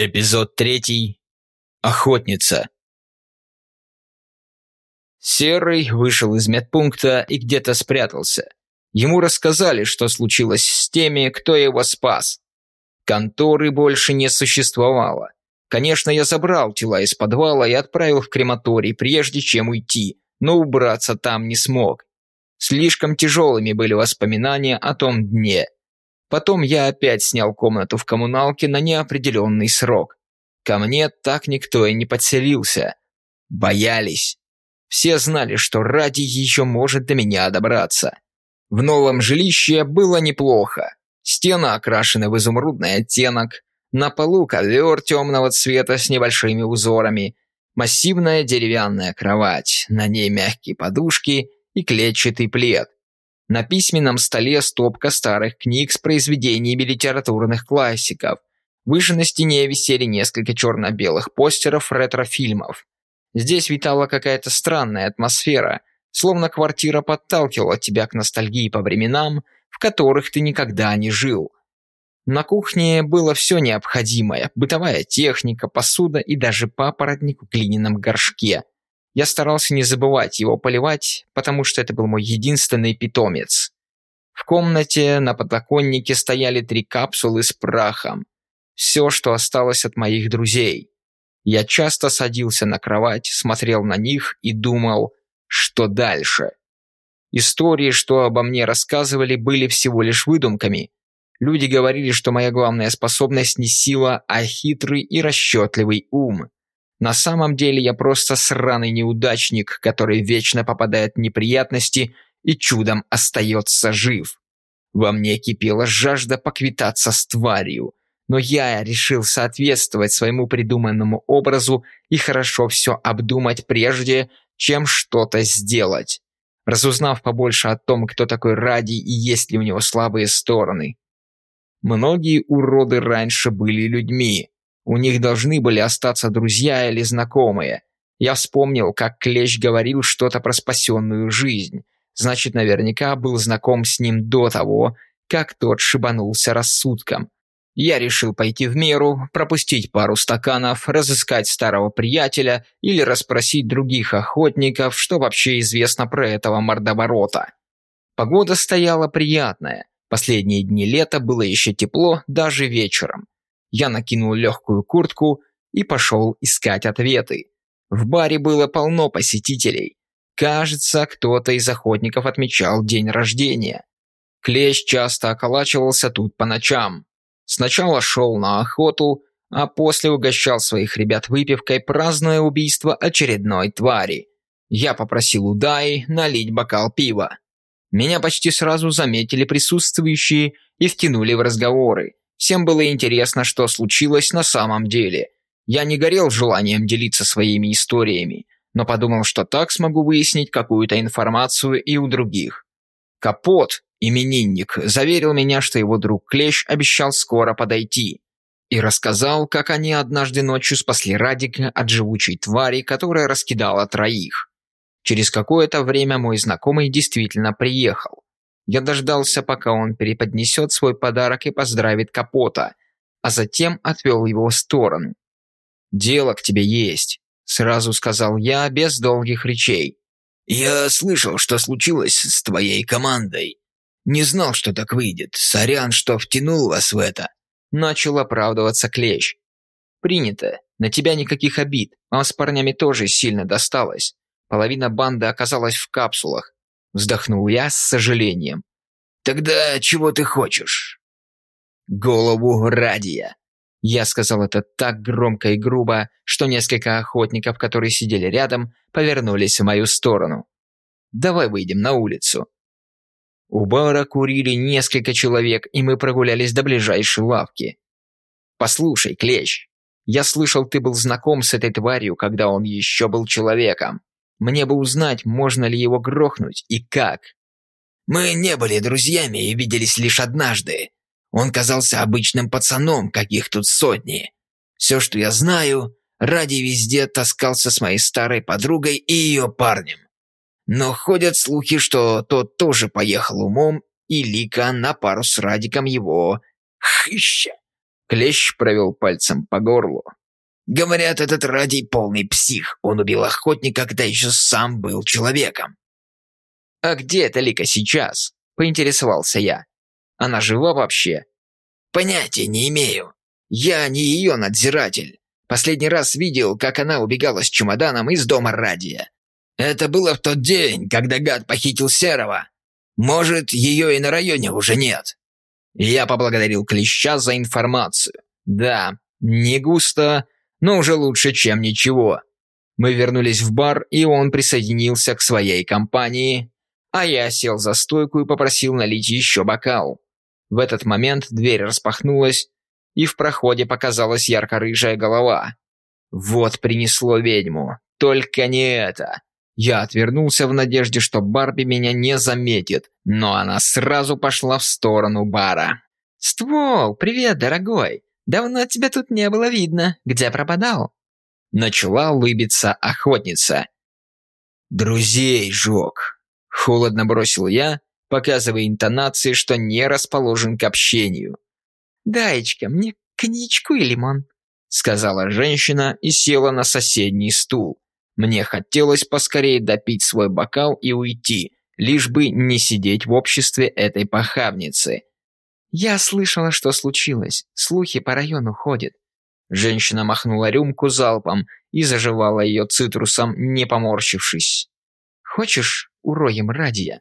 Эпизод третий. Охотница. Серый вышел из медпункта и где-то спрятался. Ему рассказали, что случилось с теми, кто его спас. Конторы больше не существовало. Конечно, я забрал тела из подвала и отправил в крематорий, прежде чем уйти, но убраться там не смог. Слишком тяжелыми были воспоминания о том дне. Потом я опять снял комнату в коммуналке на неопределенный срок. Ко мне так никто и не подселился. Боялись. Все знали, что ради еще может до меня добраться. В новом жилище было неплохо. Стены окрашены в изумрудный оттенок, на полу ковер темного цвета с небольшими узорами, массивная деревянная кровать, на ней мягкие подушки и клетчатый плед. На письменном столе стопка старых книг с произведениями литературных классиков. Выше на стене висели несколько черно-белых постеров ретро-фильмов. Здесь витала какая-то странная атмосфера, словно квартира подталкивала тебя к ностальгии по временам, в которых ты никогда не жил. На кухне было все необходимое – бытовая техника, посуда и даже папоротник в глиняном горшке – я старался не забывать его поливать, потому что это был мой единственный питомец. В комнате на подоконнике стояли три капсулы с прахом. Все, что осталось от моих друзей. Я часто садился на кровать, смотрел на них и думал, что дальше. Истории, что обо мне рассказывали, были всего лишь выдумками. Люди говорили, что моя главная способность не сила, а хитрый и расчетливый ум. На самом деле я просто сраный неудачник, который вечно попадает в неприятности и чудом остается жив. Во мне кипела жажда поквитаться с тварью, но я решил соответствовать своему придуманному образу и хорошо все обдумать прежде, чем что-то сделать. Разузнав побольше о том, кто такой Ради и есть ли у него слабые стороны. Многие уроды раньше были людьми, у них должны были остаться друзья или знакомые. Я вспомнил, как Клещ говорил что-то про спасенную жизнь. Значит, наверняка был знаком с ним до того, как тот шибанулся рассудком. Я решил пойти в меру, пропустить пару стаканов, разыскать старого приятеля или расспросить других охотников, что вообще известно про этого мордоворота. Погода стояла приятная. Последние дни лета было еще тепло, даже вечером. Я накинул легкую куртку и пошел искать ответы. В баре было полно посетителей. Кажется, кто-то из охотников отмечал день рождения. Клещ часто околачивался тут по ночам. Сначала шел на охоту, а после угощал своих ребят выпивкой, празднуя убийство очередной твари. Я попросил у Даи налить бокал пива. Меня почти сразу заметили присутствующие и втянули в разговоры. Всем было интересно, что случилось на самом деле. Я не горел желанием делиться своими историями, но подумал, что так смогу выяснить какую-то информацию и у других. Капот, именинник, заверил меня, что его друг Клещ обещал скоро подойти. И рассказал, как они однажды ночью спасли Радика от живучей твари, которая раскидала троих. Через какое-то время мой знакомый действительно приехал. Я дождался, пока он переподнесет свой подарок и поздравит Капота, а затем отвел его в сторону. «Дело к тебе есть», — сразу сказал я, без долгих речей. «Я слышал, что случилось с твоей командой. Не знал, что так выйдет. Сорян, что втянул вас в это». Начал оправдываться Клещ. «Принято. На тебя никаких обид. Вам с парнями тоже сильно досталось. Половина банды оказалась в капсулах. Вздохнул я с сожалением. «Тогда чего ты хочешь?» «Голову Радия!» Я сказал это так громко и грубо, что несколько охотников, которые сидели рядом, повернулись в мою сторону. «Давай выйдем на улицу». У бара курили несколько человек, и мы прогулялись до ближайшей лавки. «Послушай, Клещ, я слышал, ты был знаком с этой тварью, когда он еще был человеком. Мне бы узнать, можно ли его грохнуть и как. Мы не были друзьями и виделись лишь однажды. Он казался обычным пацаном, каких тут сотни. Все, что я знаю, ради везде таскался с моей старой подругой и ее парнем. Но ходят слухи, что тот тоже поехал умом, и Лика на пару с Радиком его хыща. Клещ провел пальцем по горлу. Говорят, этот Радий полный псих. Он убил охотника, когда еще сам был человеком. «А где эта Лика сейчас?» – поинтересовался я. «Она жива вообще?» «Понятия не имею. Я не ее надзиратель. Последний раз видел, как она убегала с чемоданом из дома Радия. Это было в тот день, когда гад похитил Серого. Может, ее и на районе уже нет». Я поблагодарил Клеща за информацию. Да, не густо, но уже лучше, чем ничего. Мы вернулись в бар, и он присоединился к своей компании, а я сел за стойку и попросил налить еще бокал. В этот момент дверь распахнулась, и в проходе показалась ярко-рыжая голова. Вот принесло ведьму. Только не это. Я отвернулся в надежде, что Барби меня не заметит, но она сразу пошла в сторону бара. «Ствол, привет, дорогой! Давно тебя тут не было видно. Где пропадал?» Начала улыбиться охотница. «Друзей жег», — холодно бросил я, показывая интонации, что не расположен к общению. «Даечка, мне коньячку и лимон», — сказала женщина и села на соседний стул. Мне хотелось поскорее допить свой бокал и уйти, лишь бы не сидеть в обществе этой похабницы. «Я слышала, что случилось. Слухи по району ходят». Женщина махнула рюмку залпом и заживала ее цитрусом, не поморщившись. «Хочешь, уроем радия?»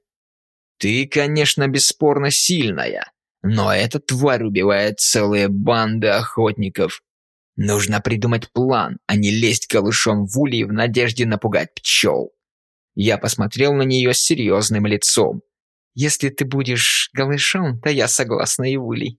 «Ты, конечно, бесспорно сильная, но эта тварь убивает целые банды охотников. Нужно придумать план, а не лезть голышом в улей в надежде напугать пчел. Я посмотрел на нее с серьезным лицом. «Если ты будешь голышом, то я согласна и улей».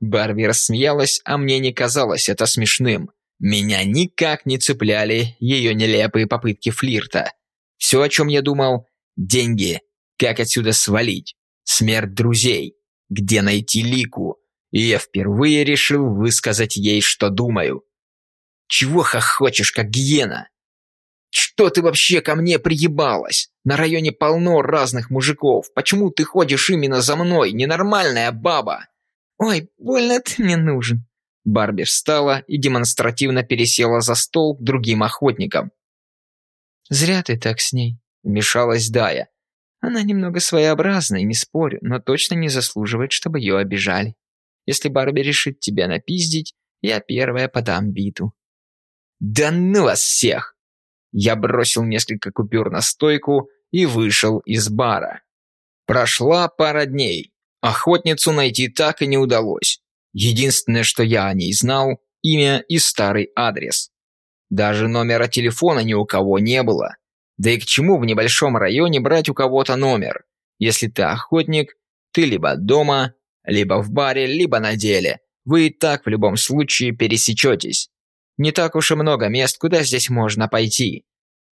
Барби рассмеялась, а мне не казалось это смешным. Меня никак не цепляли ее нелепые попытки флирта. Все, о чем я думал – деньги, как отсюда свалить, смерть друзей, где найти Лику, и я впервые решил высказать ей, что думаю. «Чего хохочешь, как гиена? Что ты вообще ко мне приебалась? На районе полно разных мужиков. Почему ты ходишь именно за мной, ненормальная баба?» «Ой, больно ты мне нужен». Барби встала и демонстративно пересела за стол к другим охотникам. «Зря ты так с ней», — вмешалась Дая. «Она немного своеобразная, не спорю, но точно не заслуживает, чтобы ее обижали». Если Барби решит тебя напиздить, я первая подам биту». «Да ну вас всех!» Я бросил несколько купюр на стойку и вышел из бара. Прошла пара дней. Охотницу найти так и не удалось. Единственное, что я о ней знал, имя и старый адрес. Даже номера телефона ни у кого не было. Да и к чему в небольшом районе брать у кого-то номер? Если ты охотник, ты либо дома, либо в баре, либо на деле. Вы и так в любом случае пересечетесь. Не так уж и много мест, куда здесь можно пойти.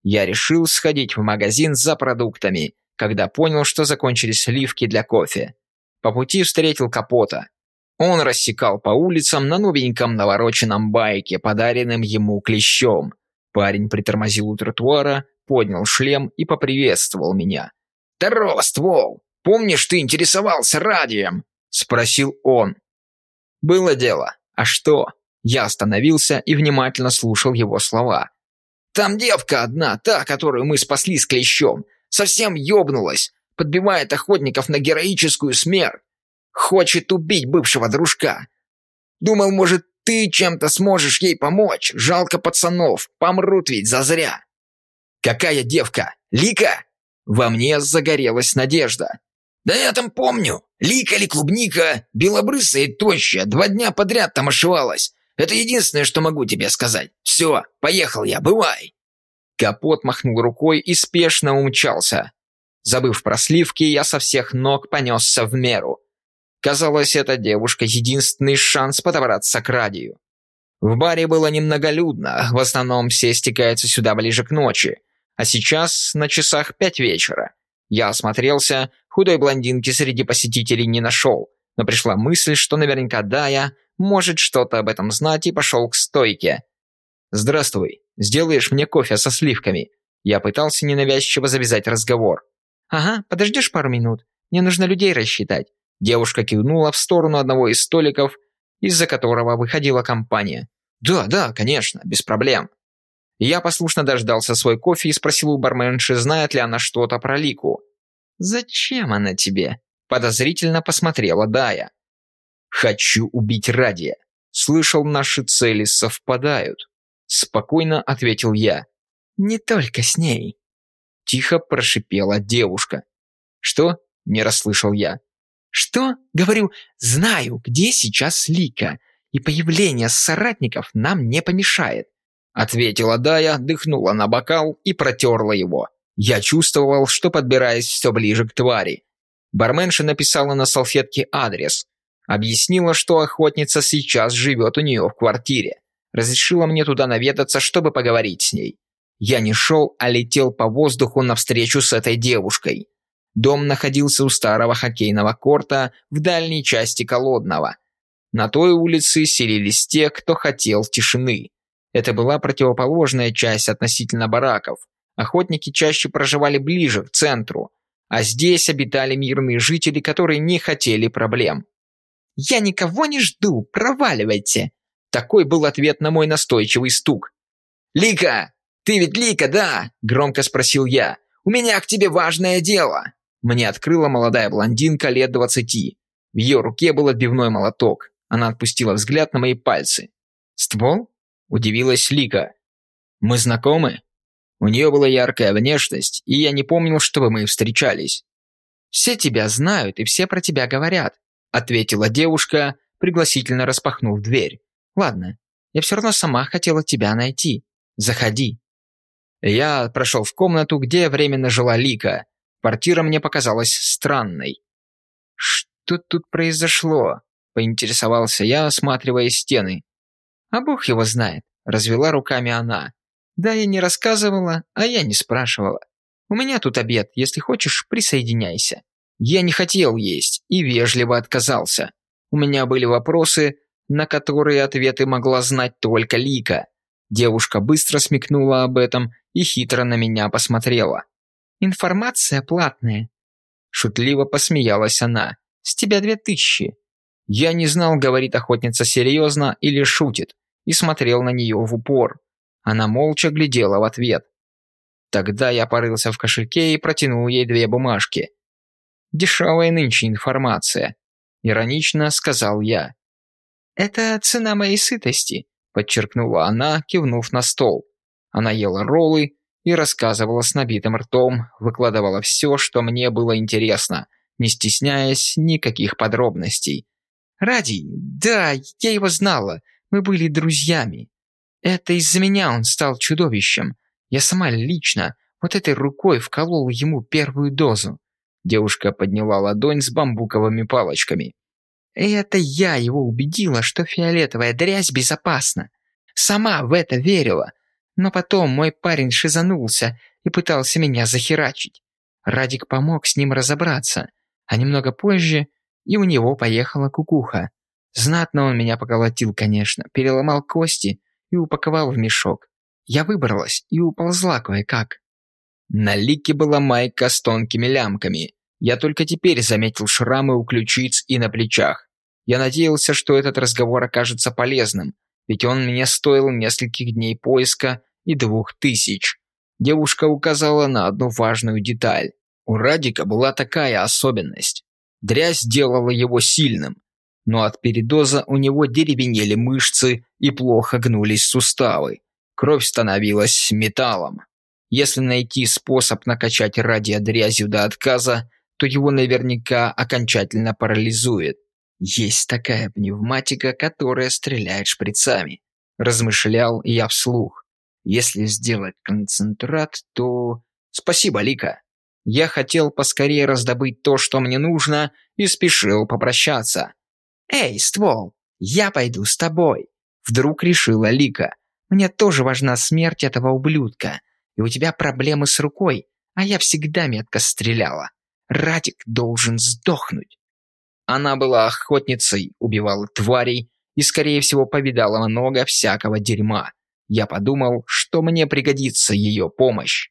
Я решил сходить в магазин за продуктами, когда понял, что закончились сливки для кофе. По пути встретил Капота. Он рассекал по улицам на новеньком навороченном байке, подаренным ему клещом. Парень притормозил у тротуара, поднял шлем и поприветствовал меня. «Здорово, ствол! Помнишь, ты интересовался радием?» Спросил он. Было дело. А что? Я остановился и внимательно слушал его слова. «Там девка одна, та, которую мы спасли с клещом, совсем ёбнулась, подбивает охотников на героическую смерть. Хочет убить бывшего дружка. Думал, может, ты чем-то сможешь ей помочь. Жалко пацанов, помрут ведь зазря». «Какая девка? Лика?» Во мне загорелась надежда. «Да я там помню. Лика или клубника, белобрысая и тощая, два дня подряд там ошивалась. Это единственное, что могу тебе сказать. Все, поехал я, бывай!» Капот махнул рукой и спешно умчался. Забыв про сливки, я со всех ног понесся в меру. Казалось, эта девушка — единственный шанс подобраться к радию. В баре было немноголюдно, в основном все стекаются сюда ближе к ночи, а сейчас на часах пять вечера. Я осмотрелся, худой блондинки среди посетителей не нашел, но пришла мысль, что наверняка Дая может что-то об этом знать и пошел к стойке. «Здравствуй, сделаешь мне кофе со сливками?» Я пытался ненавязчиво завязать разговор. «Ага, подождешь пару минут? Мне нужно людей рассчитать». Девушка кивнула в сторону одного из столиков, из-за которого выходила компания. «Да, да, конечно, без проблем». Я послушно дождался свой кофе и спросил у барменши, знает ли она что-то про Лику. «Зачем она тебе?» Подозрительно посмотрела Дая. «Хочу убить Радия. Слышал, наши цели совпадают». Спокойно ответил я. «Не только с ней». Тихо прошипела девушка. «Что?» – не расслышал я. «Что?» – говорю, знаю, где сейчас Лика, и появление соратников нам не помешает. Ответила Дая, дыхнула на бокал и протерла его. Я чувствовал, что подбираясь все ближе к твари. Барменша написала на салфетке адрес. Объяснила, что охотница сейчас живет у нее в квартире. Разрешила мне туда наведаться, чтобы поговорить с ней. Я не шел, а летел по воздуху навстречу с этой девушкой. Дом находился у старого хоккейного корта в дальней части Колодного. На той улице селились те, кто хотел тишины. Это была противоположная часть относительно бараков. Охотники чаще проживали ближе к центру, а здесь обитали мирные жители, которые не хотели проблем. «Я никого не жду, проваливайте!» Такой был ответ на мой настойчивый стук. «Лика! Ты ведь Лика, да?» – громко спросил я. «У меня к тебе важное дело!» Мне открыла молодая блондинка лет двадцати. В ее руке был отбивной молоток. Она отпустила взгляд на мои пальцы. «Ствол?» – удивилась Лика. «Мы знакомы?» У нее была яркая внешность, и я не помнил, чтобы мы встречались. «Все тебя знают, и все про тебя говорят», – ответила девушка, пригласительно распахнув дверь. Ладно, я все равно сама хотела тебя найти. Заходи. Я прошел в комнату, где временно жила Лика. Квартира мне показалась странной. Что тут произошло? Поинтересовался я, осматривая стены. А бог его знает, развела руками она. Да, я не рассказывала, а я не спрашивала. У меня тут обед, если хочешь, присоединяйся. Я не хотел есть и вежливо отказался. У меня были вопросы, на которые ответы могла знать только Лика. Девушка быстро смекнула об этом и хитро на меня посмотрела. «Информация платная». Шутливо посмеялась она. «С тебя две тысячи». Я не знал, говорит охотница серьезно или шутит, и смотрел на нее в упор. Она молча глядела в ответ. Тогда я порылся в кошельке и протянул ей две бумажки. «Дешевая нынче информация», – иронично сказал я. «Это цена моей сытости», – подчеркнула она, кивнув на стол. Она ела роллы и рассказывала с набитым ртом, выкладывала все, что мне было интересно, не стесняясь никаких подробностей. «Ради, да, я его знала, мы были друзьями. Это из-за меня он стал чудовищем. Я сама лично вот этой рукой вколола ему первую дозу». Девушка подняла ладонь с бамбуковыми палочками. Это я его убедила, что фиолетовая дрязь безопасна. Сама в это верила. Но потом мой парень шизанулся и пытался меня захерачить. Радик помог с ним разобраться, а немного позже и у него поехала кукуха. Знатно он меня поколотил, конечно, переломал кости и упаковал в мешок. Я выбралась и уползла кое-как. На лике была майка с тонкими лямками. Я только теперь заметил шрамы у ключиц и на плечах. Я надеялся, что этот разговор окажется полезным, ведь он мне стоил нескольких дней поиска и двух тысяч. Девушка указала на одну важную деталь. У Радика была такая особенность. Дрязь делала его сильным, но от передоза у него деревенели мышцы и плохо гнулись суставы. Кровь становилась металлом. Если найти способ накачать радия дрязью до отказа, то его наверняка окончательно парализует. Есть такая пневматика, которая стреляет шприцами. Размышлял я вслух. Если сделать концентрат, то... Спасибо, Лика. Я хотел поскорее раздобыть то, что мне нужно, и спешил попрощаться. «Эй, ствол, я пойду с тобой», — вдруг решила Лика. «Мне тоже важна смерть этого ублюдка, и у тебя проблемы с рукой, а я всегда метко стреляла. Радик должен сдохнуть». Она была охотницей, убивала тварей и, скорее всего, повидала много всякого дерьма. Я подумал, что мне пригодится ее помощь.